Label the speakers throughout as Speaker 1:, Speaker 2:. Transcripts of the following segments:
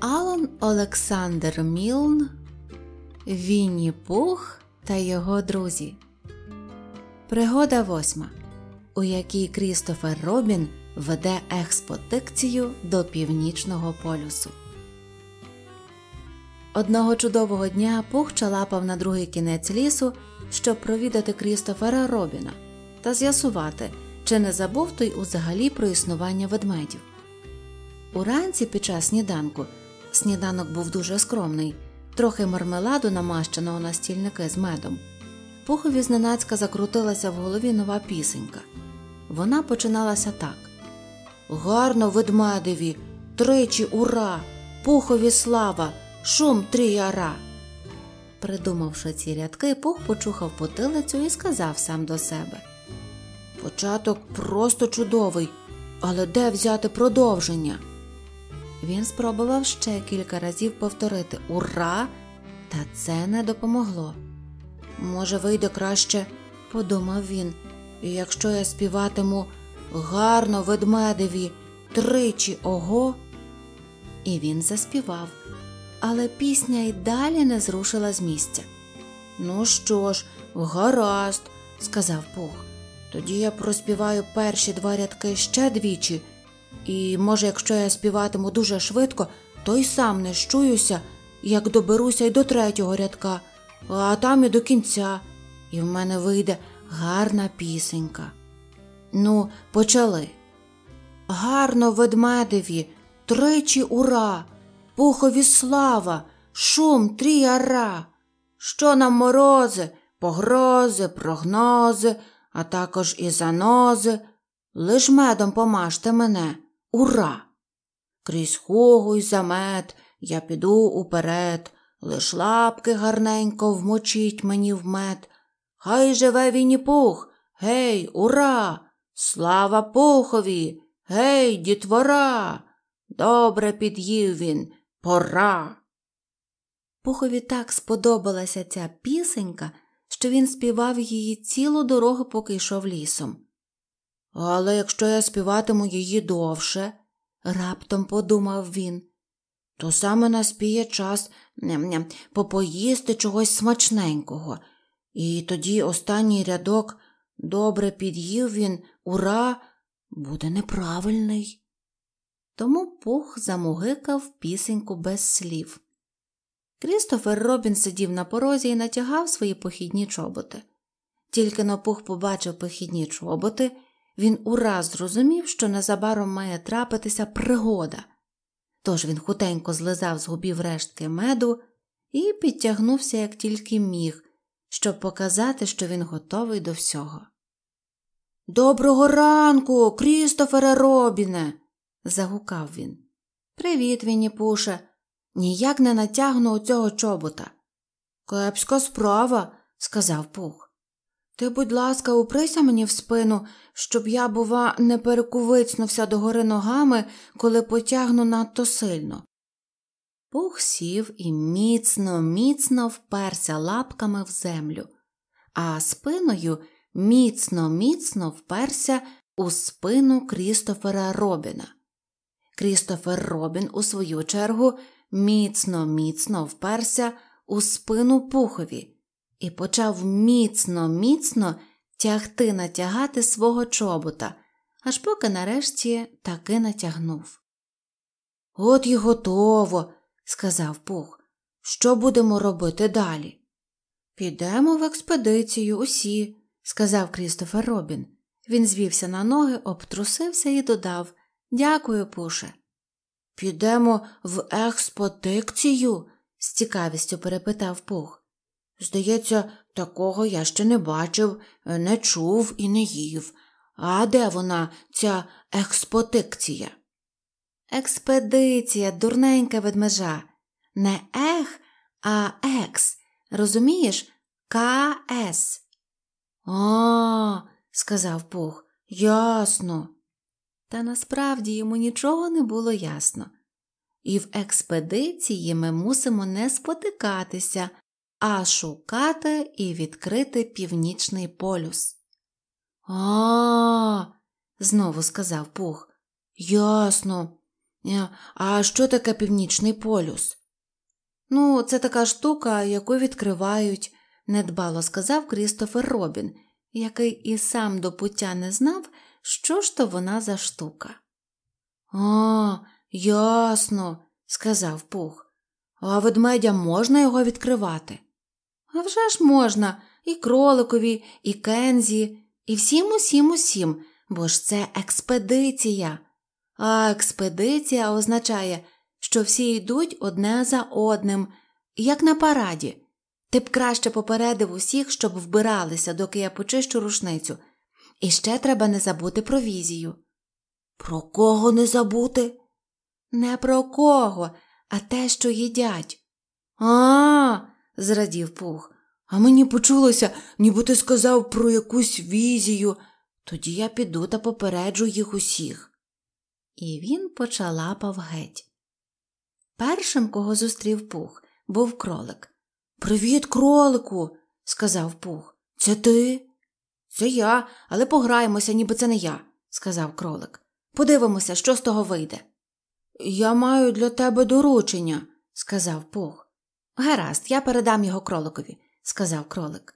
Speaker 1: Алан Олександр Мілн, Вінні Пух та його друзі. Пригода восьма, у якій Крістофер Робін веде експотикцію до північного полюсу. Одного чудового дня Пух чалапав на другий кінець лісу, щоб провідати Крістофера Робіна та з'ясувати, чи не забув той узагалі про існування ведмедів. Уранці під час сніданку сніданок був дуже скромний, трохи мармеладу намащеного на стільники з медом. Пухові зненацька закрутилася в голові нова пісенька. Вона починалася так: Гарно, ведмедеві, тричі ура! Пухові слава, шум тріяра. Придумавши ці рядки, пух почухав потилицю і сказав сам до себе Початок просто чудовий, але де взяти продовження? Він спробував ще кілька разів повторити Ура! Та це не допомогло. Може, вийде краще, подумав він, якщо я співатиму гарно ведмедеві тричі ого. І він заспівав, але пісня й далі не зрушила з місця. Ну що ж, гаразд, сказав Пух. Тоді я проспіваю перші два рядки ще двічі, і, може, якщо я співатиму дуже швидко, то й сам не щуюся, як доберуся й до третього рядка, а там і до кінця, і в мене вийде гарна пісенька. Ну, почали. Гарно ведмедеві, тричі ура, пухові слава, шум тріяра, що нам морози, погрози, прогнози, а також і занози. Лиш медом помажте мене, ура! Крізь хугу й замет я піду уперед, лиш лапки гарненько вмочіть мені в мед. Хай живе Вінні пух, гей, ура! Слава пухові, гей, дітвора! Добре під'їв він, пора. Пухові так сподобалася ця пісенька, що він співав її цілу дорогу, поки йшов лісом. Але якщо я співатиму її довше, раптом подумав він, то саме наспіє час ням-ням, попоїсти чогось смачненького, і тоді останній рядок добре під'їв він, ура, буде неправильний. Тому пух замугикав пісеньку без слів. Крістофер Робін сидів на порозі і натягав свої похідні чоботи. Тільки но пух побачив похідні чоботи, він ураз зрозумів, що незабаром має трапитися пригода. Тож він хутенько злизав з губів рештки меду і підтягнувся, як тільки міг, щоб показати, що він готовий до всього. Доброго ранку, Крістофере Робіне. загукав він. Привіт, Вінніпуше. Ніяк не натягну оцього чобота. Кепська справа, сказав Пух. Ти, будь ласка, уприся мені в спину, щоб я, бува, не перекувицнувся догори ногами, коли потягну надто сильно. Пух сів і міцно, міцно вперся лапками в землю, а спиною міцно, міцно вперся у спину Крістофера Робіна. Крістофер Робін, у свою чергу, міцно, міцно вперся у спину пухові і почав міцно, міцно тягти натягати свого чобота, аж поки нарешті таки натягнув. От і готово, сказав Пух. Що будемо робити далі? Підемо в експедицію усі, сказав Крістофер Робін. Він звівся на ноги, обтрусився і додав Дякую, Пуше. Підемо в експотикцію? з цікавістю перепитав Пух. Здається, такого я ще не бачив, не чув і не їв. А де вона, ця експотикція? Експедиція, дурненька ведмежа. Не ех, а екс. Розумієш? КС. А, сказав Пух, ясно. Та насправді йому нічого не було ясно. І в експедиції ми мусимо не спотикатися, а шукати і відкрити північний полюс. А, знову сказав Пух. Ясно. А що таке північний полюс? Ну, це така штука, яку відкривають, недбало сказав Крістофер Робін, який і сам до пуття не знав, що ж то вона за штука. А, ясно, сказав Пух. А ведмедя можна його відкривати? «А вже ж можна, і кроликові, і кензі, і всім усім усім, бо ж це експедиція. А експедиція означає, що всі йдуть одне за одним, як на параді. Ти б краще попередив усіх, щоб вбиралися, доки я почищу рушницю. І ще треба не забути про візію. Про кого не забути? Не про кого, а те, що їдять. А, зрадів Пух. А мені почулося, ніби ти сказав про якусь візію. Тоді я піду та попереджу їх усіх. І він почалапав геть. Першим, кого зустрів Пух, був кролик. Привіт, кролику, сказав Пух. Це ти? Це я, але пограємося, ніби це не я, сказав кролик. Подивимося, що з того вийде. Я маю для тебе доручення, сказав Пух. Гаразд, я передам його кроликові, сказав кролик.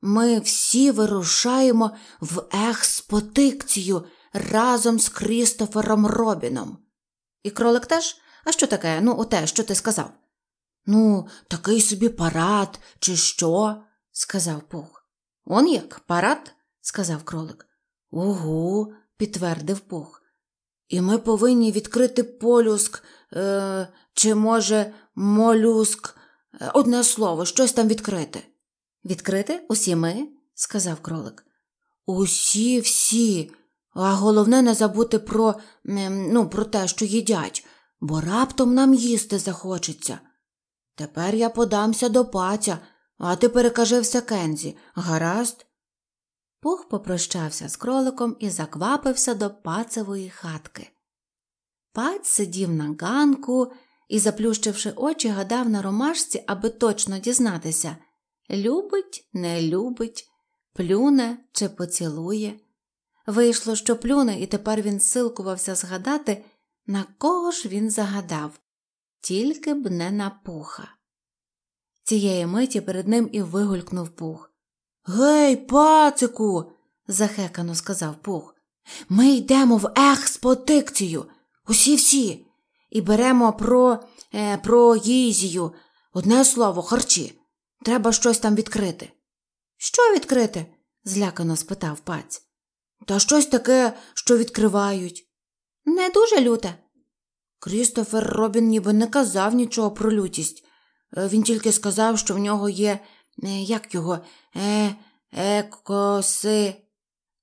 Speaker 1: Ми всі вирушаємо в експотикцію разом з Крістофером Робіном. І кролик теж? А що таке? Ну, оте, що ти сказав? Ну, такий собі парад, чи що? сказав Пух. Он як, парад? сказав кролик. Угу, підтвердив Пух. І ми повинні відкрити полюск, е, чи, може, молюск, одне слово, щось там відкрити. Відкрити? Усі ми? сказав кролик. Усі всі, а головне не забути про, ну, про те, що їдять, бо раптом нам їсти захочеться. Тепер я подамся до паця, а ти перекажи все Кензі, гаразд? Пух попрощався з кроликом і заквапився до пацевої хатки. Паць сидів на ганку і, заплющивши очі, гадав на ромашці, аби точно дізнатися любить, не любить, плюне чи поцілує. Вийшло, що плюне, і тепер він силкувався згадати, на кого ж він загадав, тільки б не на пуха. Цієї миті перед ним і вигулькнув пух. Гей, пацику, захекано сказав Пух. Ми йдемо в експотикцію, усі всі, і беремо про е, про їзію, одне слово, харчі. Треба щось там відкрити. Що відкрити? злякано спитав паць. Та щось таке, що відкривають. Не дуже люте. Крістофер Робін ніби не казав нічого про лютість. Е, він тільки сказав, що в нього є, е, як його, е, е, коси.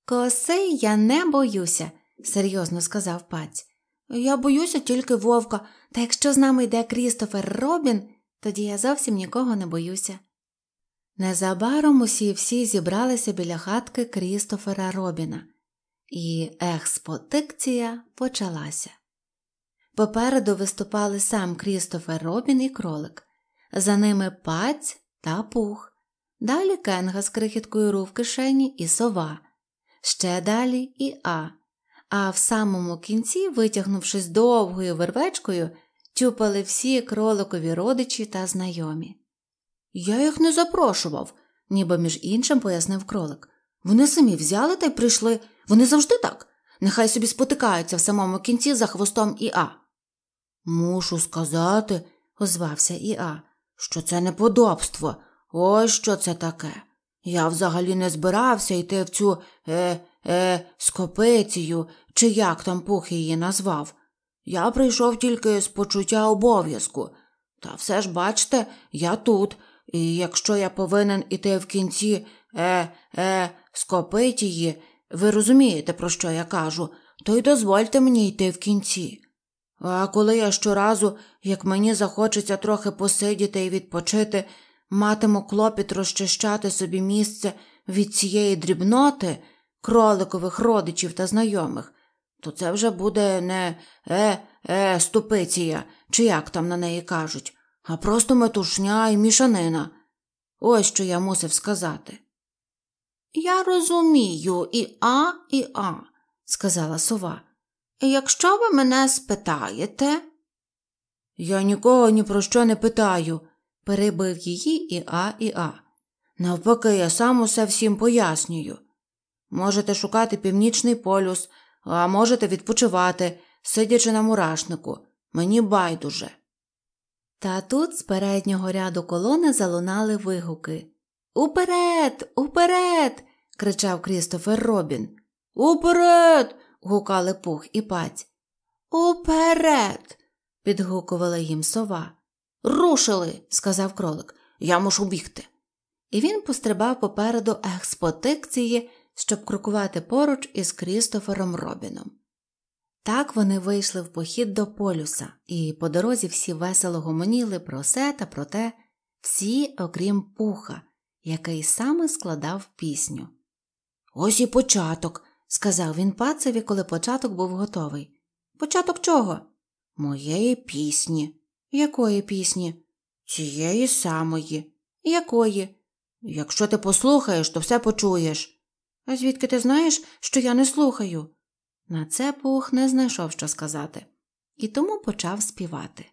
Speaker 1: Коси я не боюся, серйозно сказав паць. Я боюся тільки вовка, та якщо з нами йде Крістофер Робін, тоді я зовсім нікого не боюся. Незабаром усі всі зібралися біля хатки Крістофера Робіна, і експотикція почалася. Попереду виступали сам Крістофер Робін і кролик, за ними паць та пух, далі кенга з крихіткою ру в кишені і сова, ще далі і А, а в самому кінці, витягнувшись довгою вервечкою, тюпали всі кроликові родичі та знайомі. Я їх не запрошував, ніби між іншим пояснив кролик. Вони самі взяли та й прийшли. Вони завжди так. Нехай собі спотикаються в самому кінці за хвостом Іа. Мушу сказати, озвався Іа, що це неподобство. Ось що це таке. Я взагалі не збирався йти в цю е, е, скопецію, чи як там пух її назвав. Я прийшов тільки з почуття обов'язку. Та все ж, бачте, я тут, і якщо я повинен іти в кінці е, е, скопитії, ви розумієте, про що я кажу, то й дозвольте мені йти в кінці. А коли я щоразу, як мені захочеться трохи посидіти і відпочити, матиму клопіт розчищати собі місце від цієї дрібноти, кроликових родичів та знайомих, то це вже буде не е, е, ступиція, чи як там на неї кажуть, а просто метушня і мішанина. Ось що я мусив сказати. Я розумію і А, і А, сказала сова. Якщо ви мене спитаєте.
Speaker 2: Я нікого ні про що не питаю, перебив її і А, і А. Навпаки, я сам усе всім пояснюю. Можете шукати північний полюс, а можете відпочивати, сидячи на мурашнику. Мені байдуже.
Speaker 1: Та тут з переднього ряду колони залунали вигуки. Уперед, уперед. кричав Крістофер Робін.
Speaker 2: Уперед.
Speaker 1: гукали пух і паць. Уперед. підгукувала їм сова.
Speaker 2: Рушили, сказав кролик. Я мушу бігти.
Speaker 1: І він пострибав попереду експотекції, щоб крокувати поруч із Крістофером Робіном. Так вони вийшли в похід до полюса, і по дорозі всі весело гомоніли про все та про те, всі, окрім пуха, який саме складав пісню.
Speaker 2: Ось і початок,
Speaker 1: сказав він пацеві, коли початок був готовий. Початок чого?
Speaker 2: Моєї пісні.
Speaker 1: Якої пісні?
Speaker 2: Цієї самої.
Speaker 1: Якої?
Speaker 2: Якщо ти послухаєш, то все почуєш.
Speaker 1: А звідки ти знаєш, що я не слухаю? На це пух не знайшов що сказати, і тому почав співати.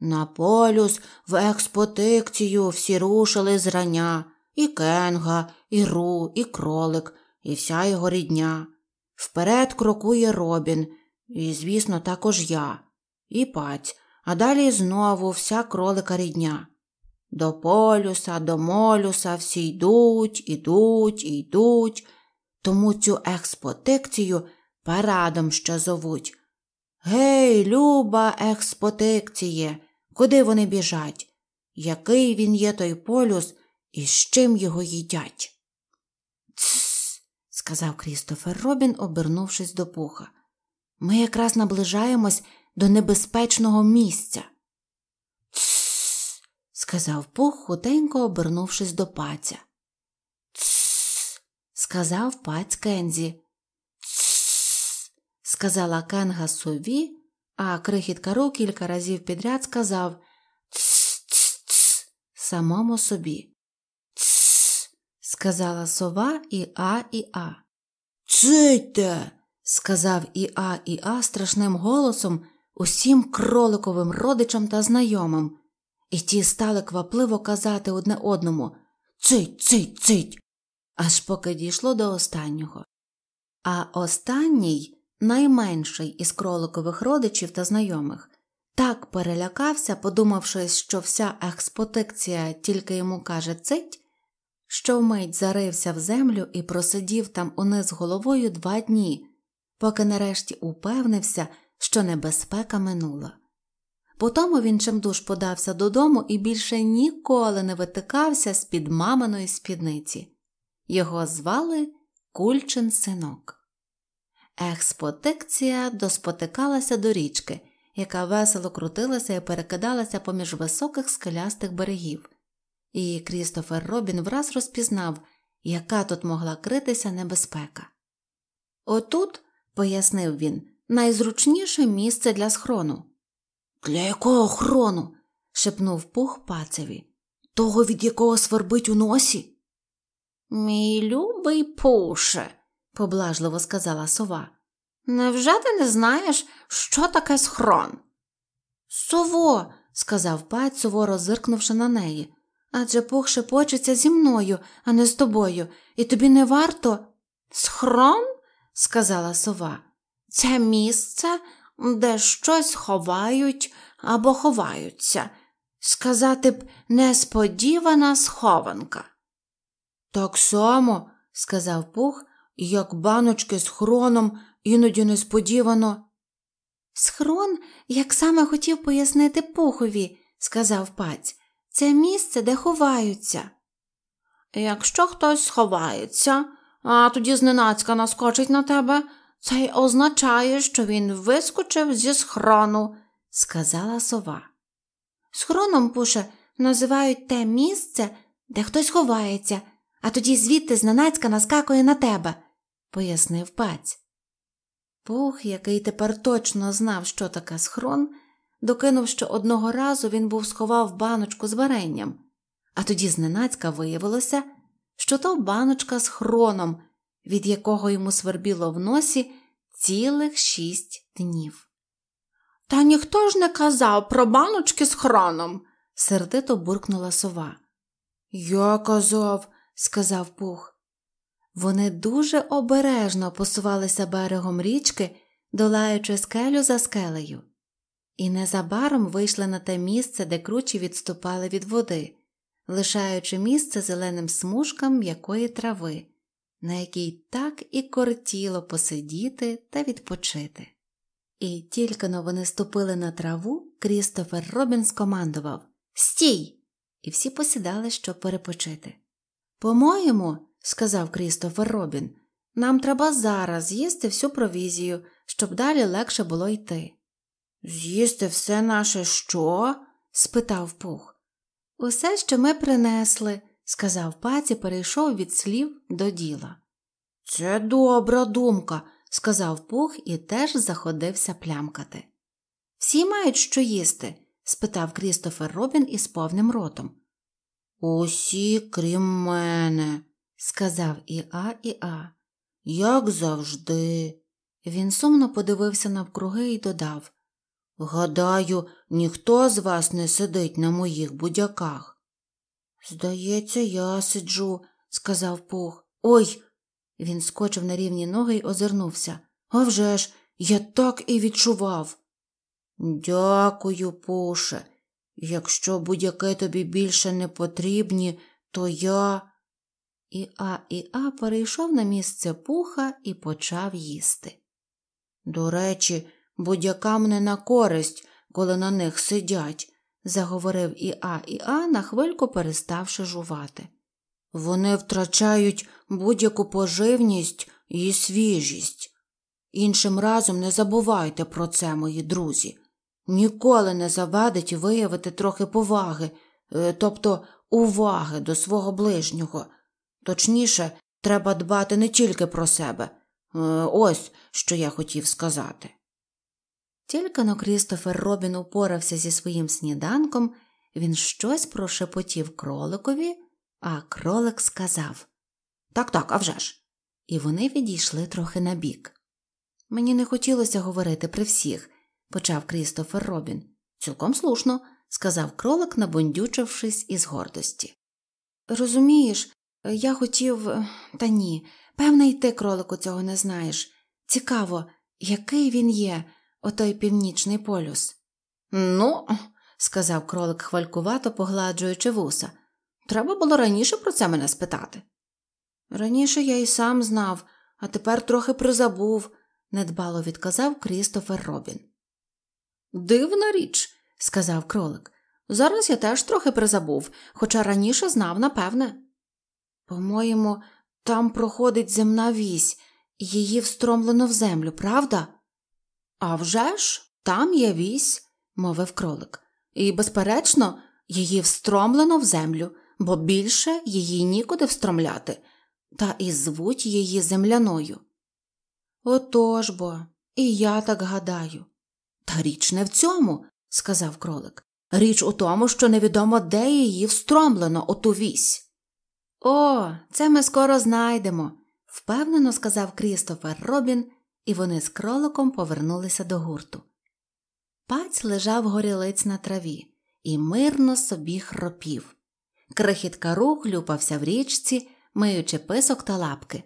Speaker 2: На полюс в експотикцію всі рушили зрання і кенга, і ру, і кролик, і вся його рідня. Вперед крокує робін, і, звісно, також я, і паць, а далі знову вся кролика рідня. До полюса, до молюса всі йдуть, ідуть, йдуть, тому цю експотикцію парадом ще зовуть. Гей, люба, експотикціє, куди вони біжать? Який він є той полюс і з чим його їдять?
Speaker 1: Тсс, сказав Крістофер Робін, обернувшись до пуха. Ми якраз наближаємось до небезпечного місця. Сказав пух, хутенько обернувшись до паця.
Speaker 2: Тсс,
Speaker 1: сказав паць Кензі.
Speaker 2: Тсс,
Speaker 1: сказала Кенга сові, а крихітка Ру кілька разів підряд сказав
Speaker 2: Тсс,
Speaker 1: самому собі.
Speaker 2: тсс.
Speaker 1: Сказала сова і А, і А.
Speaker 2: Цийте.
Speaker 1: сказав і А, і А страшним голосом усім кроликовим родичам та знайомим, і ті стали квапливо казати одне одному
Speaker 2: Цить, цить, цить.
Speaker 1: аж поки дійшло до останнього. А останній, найменший із кроликових родичів та знайомих, так перелякався, подумавши, що вся експотекція тільки йому каже цить, що вмить зарився в землю і просидів там униз головою два дні, поки нарешті упевнився, що небезпека минула. Потому він чимдуж подався додому і більше ніколи не витикався з під маминої спідниці. Його звали Кульчин синок. Експотекція доспотикалася до річки, яка весело крутилася і перекидалася поміж високих скелястих берегів, і Крістофер Робін враз розпізнав, яка тут могла критися небезпека. Отут, пояснив він, найзручніше місце для схрону.
Speaker 2: Для якого хрону?
Speaker 1: шепнув пух пацеві.
Speaker 2: Того, від якого свербить у носі?
Speaker 1: Мій любий пуше, поблажливо сказала сова. Невже ти не знаєш, що таке схрон? Сово, сказав паць, суворо зиркнувши на неї. Адже пух шепочеться зі мною, а не з тобою, і тобі не варто. Схрон? сказала сова. Це місце, де щось ховають або ховаються. Сказати б, несподівана схованка.
Speaker 2: Так само, сказав пух, як баночки з хроном іноді несподівано.
Speaker 1: Схрон, як саме хотів пояснити пухові, сказав паць, це місце, де ховаються. Якщо хтось сховається, а тоді зненацька наскочить на тебе, це й означає, що він вискочив зі схрону, сказала сова. Схроном, пуше, називають те місце, де хтось ховається, а тоді звідти зненацька наскакує на тебе, пояснив паць. Пух, який тепер точно знав, що таке схрон, докинув, що одного разу він був сховав баночку з варенням, а тоді зненацька виявилося, що то баночка з хроном, від якого йому свербіло в носі цілих шість днів.
Speaker 2: Та ніхто ж не казав про баночки з хроном,
Speaker 1: сердито буркнула сова.
Speaker 2: Я казав,
Speaker 1: сказав пух. Вони дуже обережно посувалися берегом річки, долаючи скелю за скелею, і незабаром вийшли на те місце, де кручі відступали від води, лишаючи місце зеленим смужкам м'якої трави, на якій так і кортіло посидіти та відпочити. І тільки но вони ступили на траву, Крістофер Робін скомандував Стій! І всі посідали, щоб перепочити. По-моєму, сказав Крістофер Робін, нам треба зараз з'їсти всю провізію, щоб далі легше було йти.
Speaker 2: З'їсти все наше що?
Speaker 1: спитав пух. Усе, що ми принесли, сказав паці, перейшов від слів до діла.
Speaker 2: Це добра думка,
Speaker 1: сказав пух і теж заходився плямкати. Всі мають що їсти? спитав Крістофер Робін із повним ротом.
Speaker 2: Усі, крім мене,
Speaker 1: сказав Іа Іа.
Speaker 2: Як завжди.
Speaker 1: Він сумно подивився навкруги і додав
Speaker 2: Гадаю, ніхто з вас не сидить на моїх будяках. Здається, я сиджу, сказав Пух. Ой.
Speaker 1: Він скочив на рівні ноги й озирнувся.
Speaker 2: «А вже ж, я так і відчував. Дякую, Пуше. Якщо будь-яке тобі більше не потрібні, то я.
Speaker 1: Іа Іа перейшов на місце пуха і почав їсти.
Speaker 2: До речі, будь-якам не на користь, коли на них сидять, заговорив Іа Іа, на хвильку переставши жувати. Вони втрачають будь-яку поживність і свіжість. Іншим разом не забувайте про це, мої друзі. Ніколи не завадить виявити трохи поваги, е, тобто уваги до свого ближнього. Точніше, треба дбати не тільки про себе. Е, ось що я хотів сказати.
Speaker 1: Тільки но Крістофер Робін упорався зі своїм сніданком, він щось прошепотів кроликові, а кролик сказав
Speaker 2: Так, так, а вже ж!»
Speaker 1: І вони відійшли трохи набік. Мені не хотілося говорити при всіх, почав Крістофер Робін. Цілком слушно, сказав кролик, набундючившись із гордості. Розумієш, я хотів, та ні, певне, й ти, кролику, цього не знаєш. Цікаво, який він є, отой північний полюс.
Speaker 2: Ну,
Speaker 1: сказав кролик хвалькувато, погладжуючи вуса. Треба було раніше про це мене спитати.
Speaker 2: Раніше я й сам знав, а тепер трохи призабув,
Speaker 1: недбало відказав Крістофер Робін.
Speaker 2: Дивна річ,
Speaker 1: сказав кролик.
Speaker 2: Зараз я теж трохи призабув, хоча раніше знав, напевне.
Speaker 1: По-моєму, там проходить земна вісь, її встромлено в землю, правда?
Speaker 2: «А вже ж, там є вісь, мовив кролик, і, безперечно, її встромлено в землю, бо більше її нікуди встромляти, та і звуть її земляною.
Speaker 1: Отож бо, і я так гадаю.
Speaker 2: Та річ не в цьому, сказав кролик. Річ у тому, що невідомо, де її встромлено оту вісь.
Speaker 1: О, це ми скоро знайдемо, впевнено сказав Крістофер Робін, і вони з кроликом повернулися до гурту. Паць лежав горілиць на траві і мирно собі хропів. Крихітка рух хлюпався в річці, миючи писок та лапки.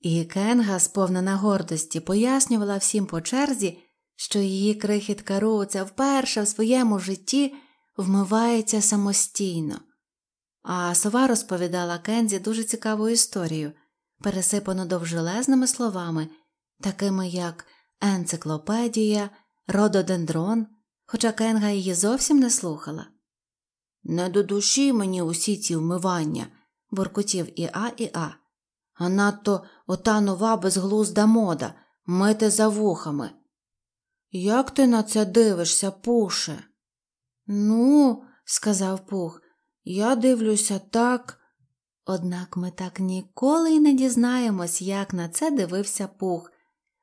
Speaker 1: І Кенга, сповнена гордості, пояснювала всім по черзі, що її крихітка Руця вперше в своєму житті вмивається самостійно. А сова розповідала Кензі дуже цікаву історію, пересипану довжелезними словами, такими як енциклопедія, рододендрон, хоча Кенга її зовсім не слухала.
Speaker 2: Не до душі мені усі ці вмивання, буркотів і А, і А. А надто ота нова безглузда мода мити за вухами. Як ти на це дивишся, Пуше?
Speaker 1: Ну, сказав Пух, я дивлюся так. Однак ми так ніколи й не дізнаємось, як на це дивився Пух,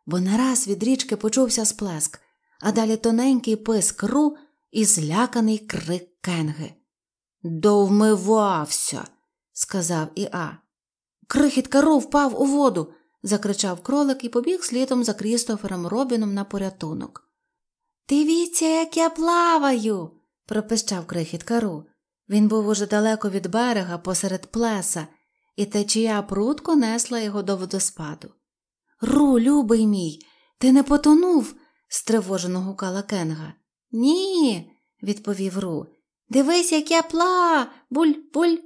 Speaker 1: бо нараз від річки почувся сплеск, а далі тоненький писк ру і зляканий крик кенги.
Speaker 2: Довмивався, сказав Іа. Крихітка Ру впав у воду,
Speaker 1: закричав кролик і побіг слідом за Крістофером Робіном на порятунок. Дивіться, як я плаваю. пропищав крихіт кару. Він був уже далеко від берега посеред плеса, і течія прудко несла його до водоспаду. Ру, любий мій, ти не потонув? стривожено гукала Кенга. Ні, відповів Ру. Дивись, як я пла, буль, буль.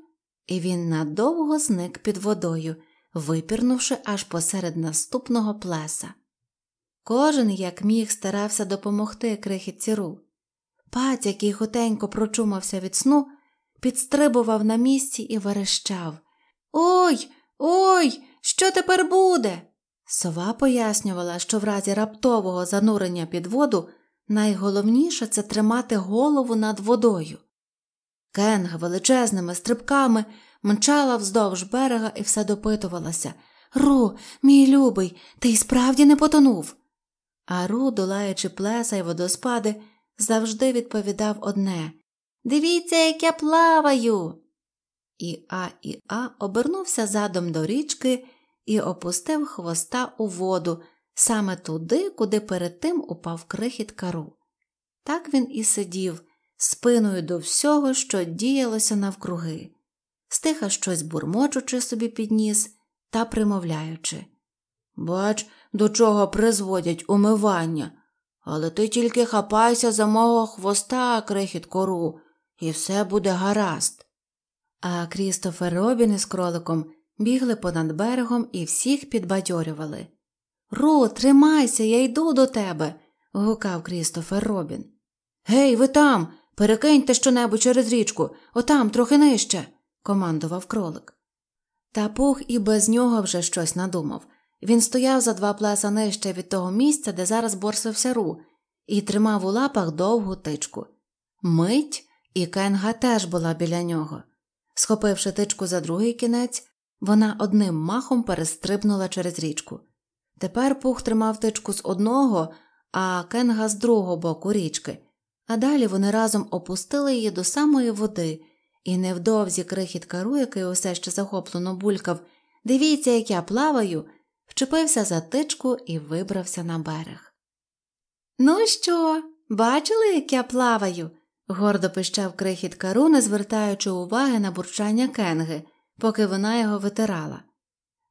Speaker 1: І він надовго зник під водою, випірнувши аж посеред наступного плеса. Кожен, як міг, старався допомогти крихітці Ру. Паць, який хотенько прочумався від сну, підстрибував на місці і верещав. Ой, ой, що тепер буде? Сова пояснювала, що в разі раптового занурення під воду найголовніше це тримати голову над водою. Кенга величезними стрибками мчала вздовж берега і все допитувалася Ру, мій любий, ти й справді не потонув. А Ру, долаючи плеса й водоспади, завжди відповідав одне Дивіться, як я плаваю. І А і А обернувся задом до річки і опустив хвоста у воду саме туди, куди перед тим упав крихіт кару. Так він і сидів, спиною до всього, що діялося навкруги, стиха щось бурмочучи собі підніс та примовляючи. Бач, до чого призводять умивання, але ти тільки хапайся за мого хвоста, крихіт кору, і все буде гаразд. А Крістофер Робін із кроликом бігли понад берегом і всіх підбадьорювали. Ру, тримайся, я йду до тебе. гукав Крістофер Робін. Гей, ви там, перекиньте щонебудь через річку, отам, трохи нижче, командував кролик. Та пух і без нього вже щось надумав. Він стояв за два плеса нижче від того місця, де зараз борсився Ру, і тримав у лапах довгу тичку. Мить і Кенга теж була біля нього. Схопивши тичку за другий кінець, вона одним махом перестрибнула через річку. Тепер пух тримав тичку з одного, а кенга з другого боку річки, а далі вони разом опустили її до самої води, і невдовзі крихіт кару, який усе ще захоплено булькав Дивіться, як я плаваю, вчепився за тичку і вибрався на берег. Ну що, бачили, як я плаваю? гордо пищав крихіт кару, не звертаючи уваги на бурчання кенги, поки вона його витирала.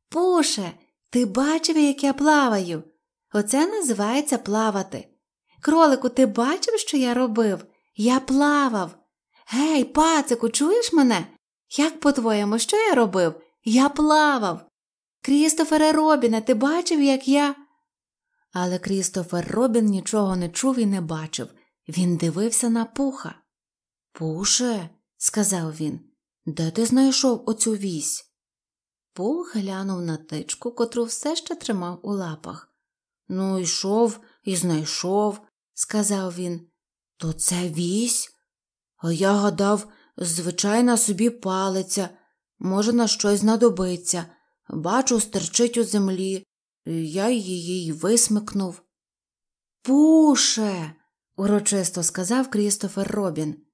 Speaker 1: Пуше, ти бачив, як я плаваю? Оце називається плавати. Кролику, ти бачив, що я робив? Я плавав. Гей, пацику, чуєш мене? Як по-твоєму, що я робив? Я плавав. Крістофере Робіне, ти бачив, як я. Але Крістофер Робін нічого не чув і не бачив. Він дивився на пуха. Пуше, сказав він, де ти знайшов оцю вісь? Пух глянув на тичку, котру все ще тримав у лапах. Ну, йшов і знайшов, сказав він. То це вісь? А я гадав, звичайна собі палиця, може, на щось знадобиться. Бачу, стерчить у землі, я її й висмикнув. Пуше, урочисто сказав Крістофер Робін.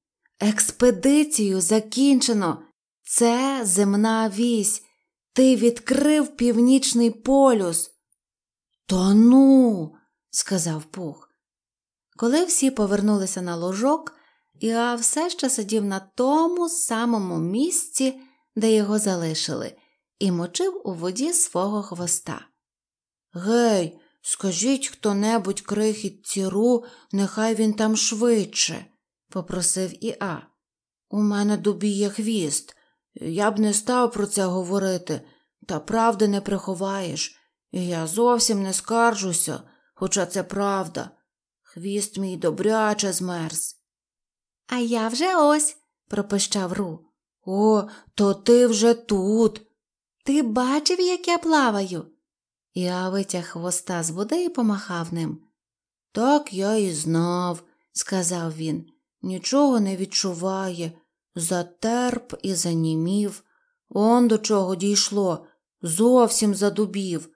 Speaker 1: Експедицію закінчено. Це земна вісь. Ти відкрив північний полюс. Та ну, сказав Пух. Коли всі повернулися на ложок, Іа все ще сидів на тому самому місці, де його залишили, і мочив у воді свого хвоста. Гей, скажіть хто небудь крихіт ціру, нехай він там швидше, попросив Іа. У мене дубіє хвіст. Я б не став про це говорити, та правди не приховаєш, і я зовсім не скаржуся, хоча це правда. Хвіст мій добряче змерз. А я вже ось, пропищав Ру. О, то ти вже тут. Ти бачив, як я плаваю? Я витяг хвоста з води і помахав ним. Так я і знав, сказав він. Нічого не відчуває затерп і занімів. Он до чого дійшло, зовсім задубів.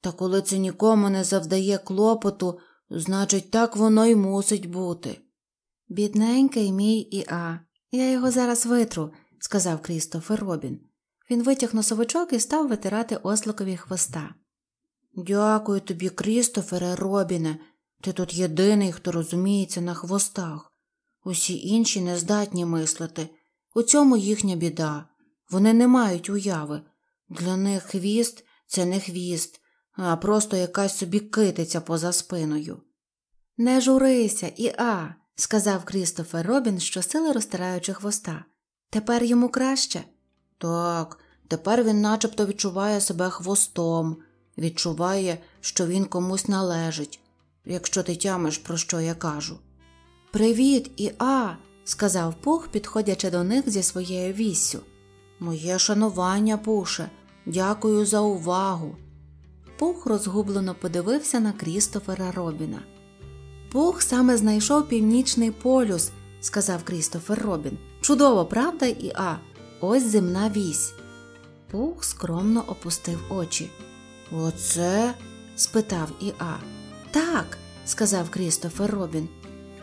Speaker 1: Та коли це нікому не завдає клопоту, значить, так воно й мусить бути. Бідненький мій Іа, я його зараз витру, сказав Крістофер Робін. Він витяг носовичок і став витирати осликові хвоста.
Speaker 2: Дякую тобі, Крістофере Робіне. Ти тут єдиний, хто розуміється на хвостах. Усі інші не здатні мислити. У цьому їхня біда. Вони не мають уяви. Для них хвіст це не хвіст, а просто якась собі китиця поза спиною.
Speaker 1: Не журися, Іа, сказав Крістофер Робін, щосили розтираючи хвоста. Тепер йому краще.
Speaker 2: Так, тепер він начебто відчуває себе хвостом, відчуває, що він комусь належить, якщо ти тямиш, про що я кажу.
Speaker 1: Привіт, Іа, сказав Пух, підходячи до них зі своєю віссю.
Speaker 2: Моє шанування, Пуше, дякую за увагу.
Speaker 1: Пух розгублено подивився на Крістофера Робіна. Пух саме знайшов північний полюс, сказав Крістофер Робін. Чудово, правда, Іа? Ось земна вісь. Пух скромно опустив очі.
Speaker 2: Оце?
Speaker 1: спитав Іа. Так, сказав Крістофер Робін.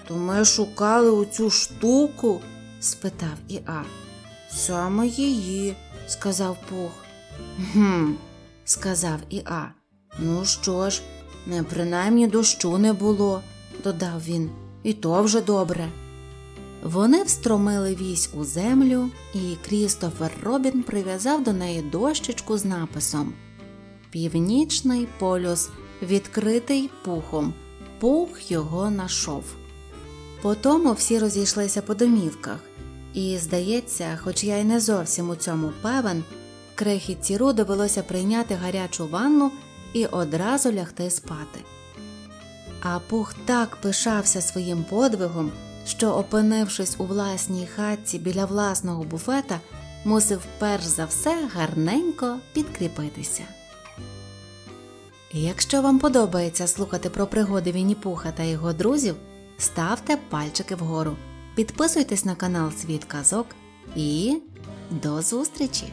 Speaker 2: То ми шукали оцю штуку?
Speaker 1: спитав Іа.
Speaker 2: Саме її, сказав Пух.
Speaker 1: Гм, сказав Іа.
Speaker 2: Ну що ж, не принаймні дощу не було, додав він, і то вже добре.
Speaker 1: Вони встромили вісь у землю, і Крістофер Робін прив'язав до неї дощечку з написом Північний полюс, відкритий пухом. Пух його нашов. Потому всі розійшлися по домівках, і, здається, хоч я й не зовсім у цьому певен, крихітці Ру довелося прийняти гарячу ванну і одразу лягти спати. А пух так пишався своїм подвигом, що, опинившись у власній хатці біля власного буфета, мусив перш за все гарненько підкріпитися. Якщо вам подобається слухати про пригоди Вінні-Пуха та його друзів, ставте пальчики вгору, підписуйтесь на канал Світ Казок і до зустрічі!